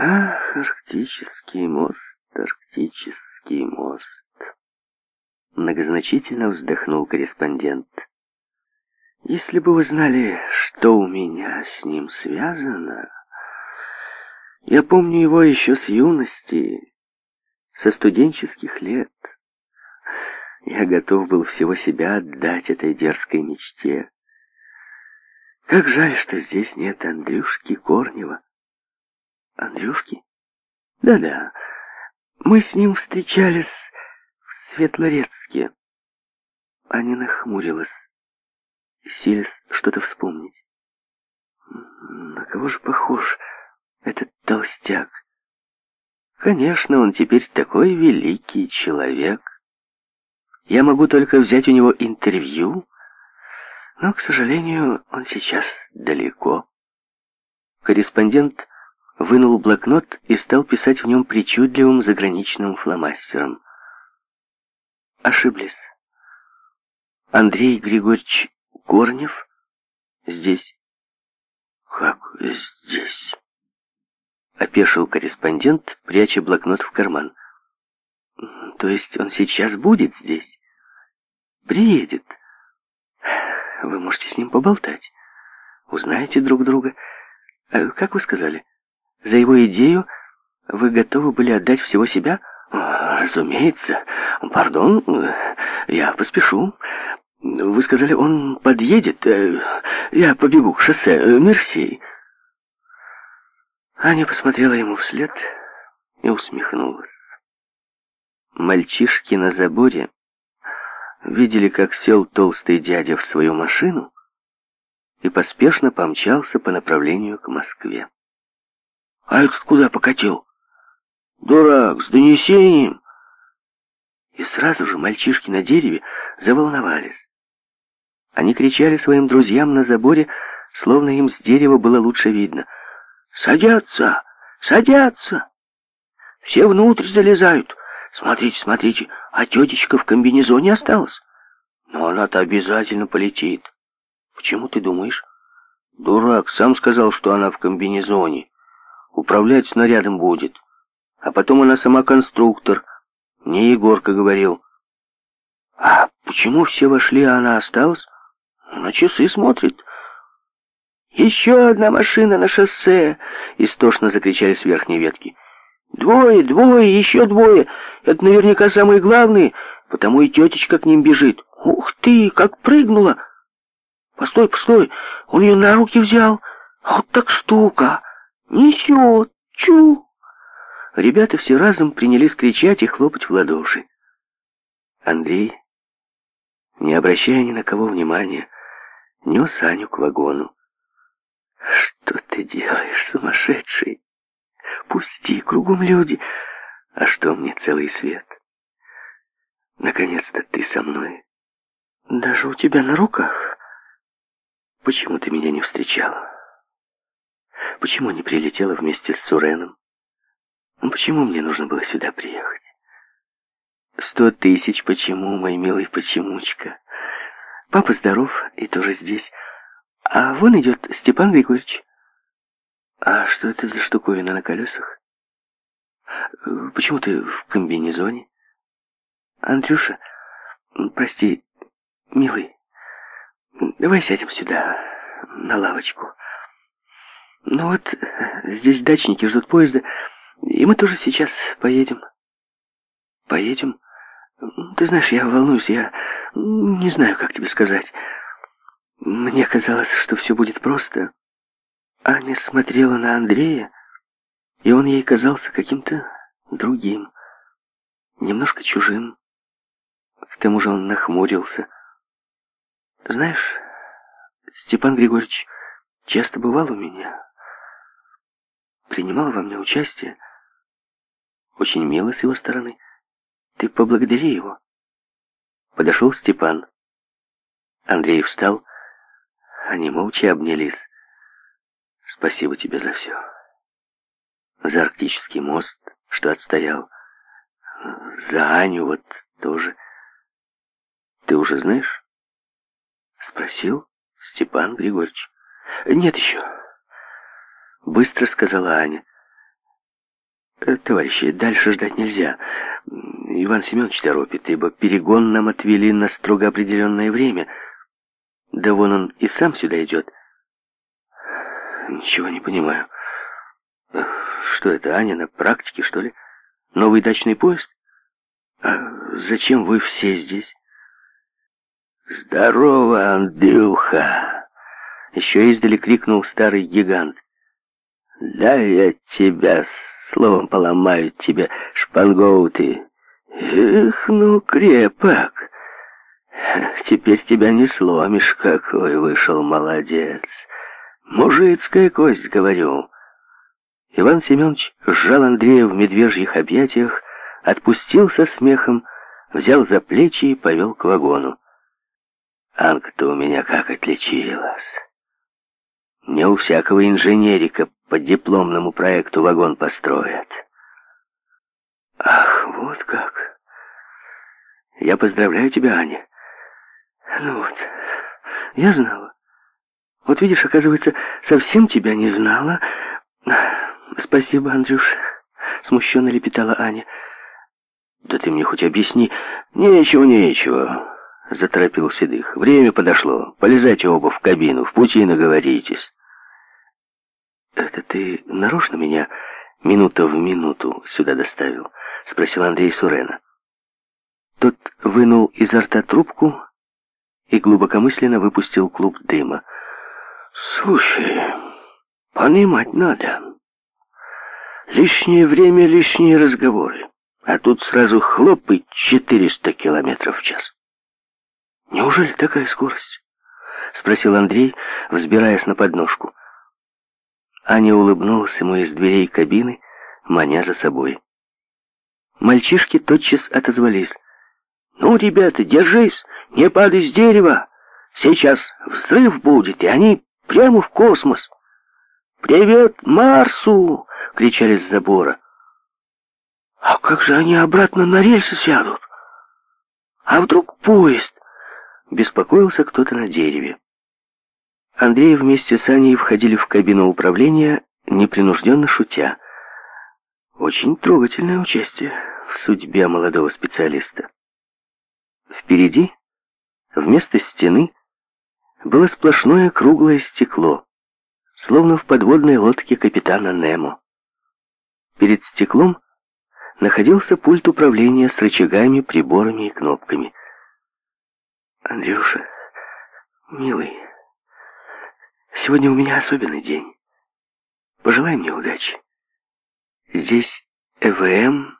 Ах, арктический мост, арктический мост. Многозначительно вздохнул корреспондент. Если бы вы знали, что у меня с ним связано... Я помню его еще с юности, со студенческих лет. Я готов был всего себя отдать этой дерзкой мечте. Как жаль, что здесь нет Андрюшки Корнева. Андрюшки? Да-да, мы с ним встречались в Светлорецке. Аня нахмурилась, силясь что-то вспомнить. На кого же похож этот толстяк? Конечно, он теперь такой великий человек. Я могу только взять у него интервью, но, к сожалению, он сейчас далеко. Корреспондент вынул блокнот и стал писать в нем причудливым заграничным фломастером. Ошиблись. Андрей Григорьевич Корнев здесь. Как здесь? Опешил корреспондент, пряча блокнот в карман. То есть он сейчас будет здесь? Приедет. Вы можете с ним поболтать. Узнаете друг друга. Э, как вы сказали? — за его идею вы готовы были отдать всего себя? Разумеется. Пардон, э, я поспешу. Вы сказали, он подъедет. Э, я побегу к шоссе. Э, Мерси. Аня посмотрела ему вслед и усмехнулась. Мальчишки на заборе видели, как сел толстый дядя в свою машину и поспешно помчался по направлению к Москве. А Алекс куда покатил? Дурак, с донесением. И сразу же мальчишки на дереве заволновались. Они кричали своим друзьям на заборе, словно им с дерева было лучше видно. «Садятся! Садятся!» «Все внутрь залезают! Смотрите, смотрите, а тетечка в комбинезоне осталась!» «Но она-то обязательно полетит!» «Почему ты думаешь?» «Дурак, сам сказал, что она в комбинезоне!» Управлять снарядом будет. А потом она сама конструктор. Мне Егорка говорил. А почему все вошли, а она осталась? На часы смотрит. «Еще одна машина на шоссе!» — истошно закричали с верхней ветки. «Двое, двое, еще двое! Это наверняка самые главные, потому и тетечка к ним бежит. Ух ты, как прыгнула!» «Постой, постой, он ее на руки взял! Вот так штука!» Ничего, чу!» Ребята все разом принялись кричать и хлопать в ладоши. Андрей, не обращая ни на кого внимания, нес Аню к вагону. «Что ты делаешь, сумасшедший? Пусти, кругом люди. А что мне целый свет? Наконец-то ты со мной. Даже у тебя на руках. Почему ты меня не встречала?» Почему не прилетела вместе с Суреном? Ну, почему мне нужно было сюда приехать? Сто тысяч почему, мой милый почемучка. Папа здоров и тоже здесь. А вон идет Степан Григорьевич. А что это за штуковина на колесах? Э, почему ты в комбинезоне? Андрюша, прости, милый, давай сядем сюда, на лавочку. Ну вот, здесь дачники ждут поезда, и мы тоже сейчас поедем. Поедем? Ты знаешь, я волнуюсь, я не знаю, как тебе сказать. Мне казалось, что все будет просто. Аня смотрела на Андрея, и он ей казался каким-то другим, немножко чужим. К тому же он нахмурился. Знаешь, Степан Григорьевич часто бывал у меня, принимал во мне участие. Очень мило с его стороны. Ты поблагодари его. Подошел Степан. Андрей встал. Они молча обнялись. Спасибо тебе за все. За арктический мост, что отстоял. За Аню вот тоже. Ты уже знаешь? Спросил Степан Григорьевич. Нет еще. — быстро сказала Аня. Э, «Товарищи, дальше ждать нельзя. Иван Семенович торопит, ибо перегон нам отвели на строго определенное время. Да вон он и сам сюда идет». «Ничего не понимаю. Что это, Аня на практике, что ли? Новый дачный поезд? А зачем вы все здесь?» «Здорово, Андрюха!» Еще издали крикнул старый гигант. Да я тебя словом поломаю тебе, шпангоу ты. Эх, ну крепок. Теперь тебя не сломишь, какой вышел молодец. Мужицкая кость, говорю. Иван Семенович сжал Андрея в медвежьих объятиях, отпустился смехом, взял за плечи и повел к вагону. Анка-то у меня как отличилась. Не у всякого инженерика по дипломному проекту вагон построят. Ах, вот как. Я поздравляю тебя, Аня. Ну вот, я знала. Вот видишь, оказывается, совсем тебя не знала. Спасибо, Андрюш, смущенно лепетала Аня. Да ты мне хоть объясни. Нечего, нечего, заторопил Седых. Время подошло. Полезайте оба в кабину, в пути наговоритесь. «Это ты нарочно меня минута в минуту сюда доставил?» — спросил Андрей Сурена. Тот вынул изо рта трубку и глубокомысленно выпустил клуб дыма. «Слушай, понимать надо. Лишнее время, лишние разговоры. А тут сразу хлоп и 400 километров в час. Неужели такая скорость?» — спросил Андрей, взбираясь на подножку. Аня улыбнулась ему из дверей кабины, маня за собой. Мальчишки тотчас отозвались. «Ну, ребята, держись, не падай с дерева! Сейчас взрыв будет, и они прямо в космос!» «Привет Марсу!» — кричали с забора. «А как же они обратно на рельсы сядут? А вдруг поезд?» — беспокоился кто-то на дереве. Андрей вместе с Аней входили в кабину управления, непринужденно шутя. Очень трогательное участие в судьбе молодого специалиста. Впереди, вместо стены, было сплошное круглое стекло, словно в подводной лодке капитана Немо. Перед стеклом находился пульт управления с рычагами, приборами и кнопками. «Андрюша, милый...» Сегодня у меня особенный день. Пожелай мне удачи. Здесь ЭВМ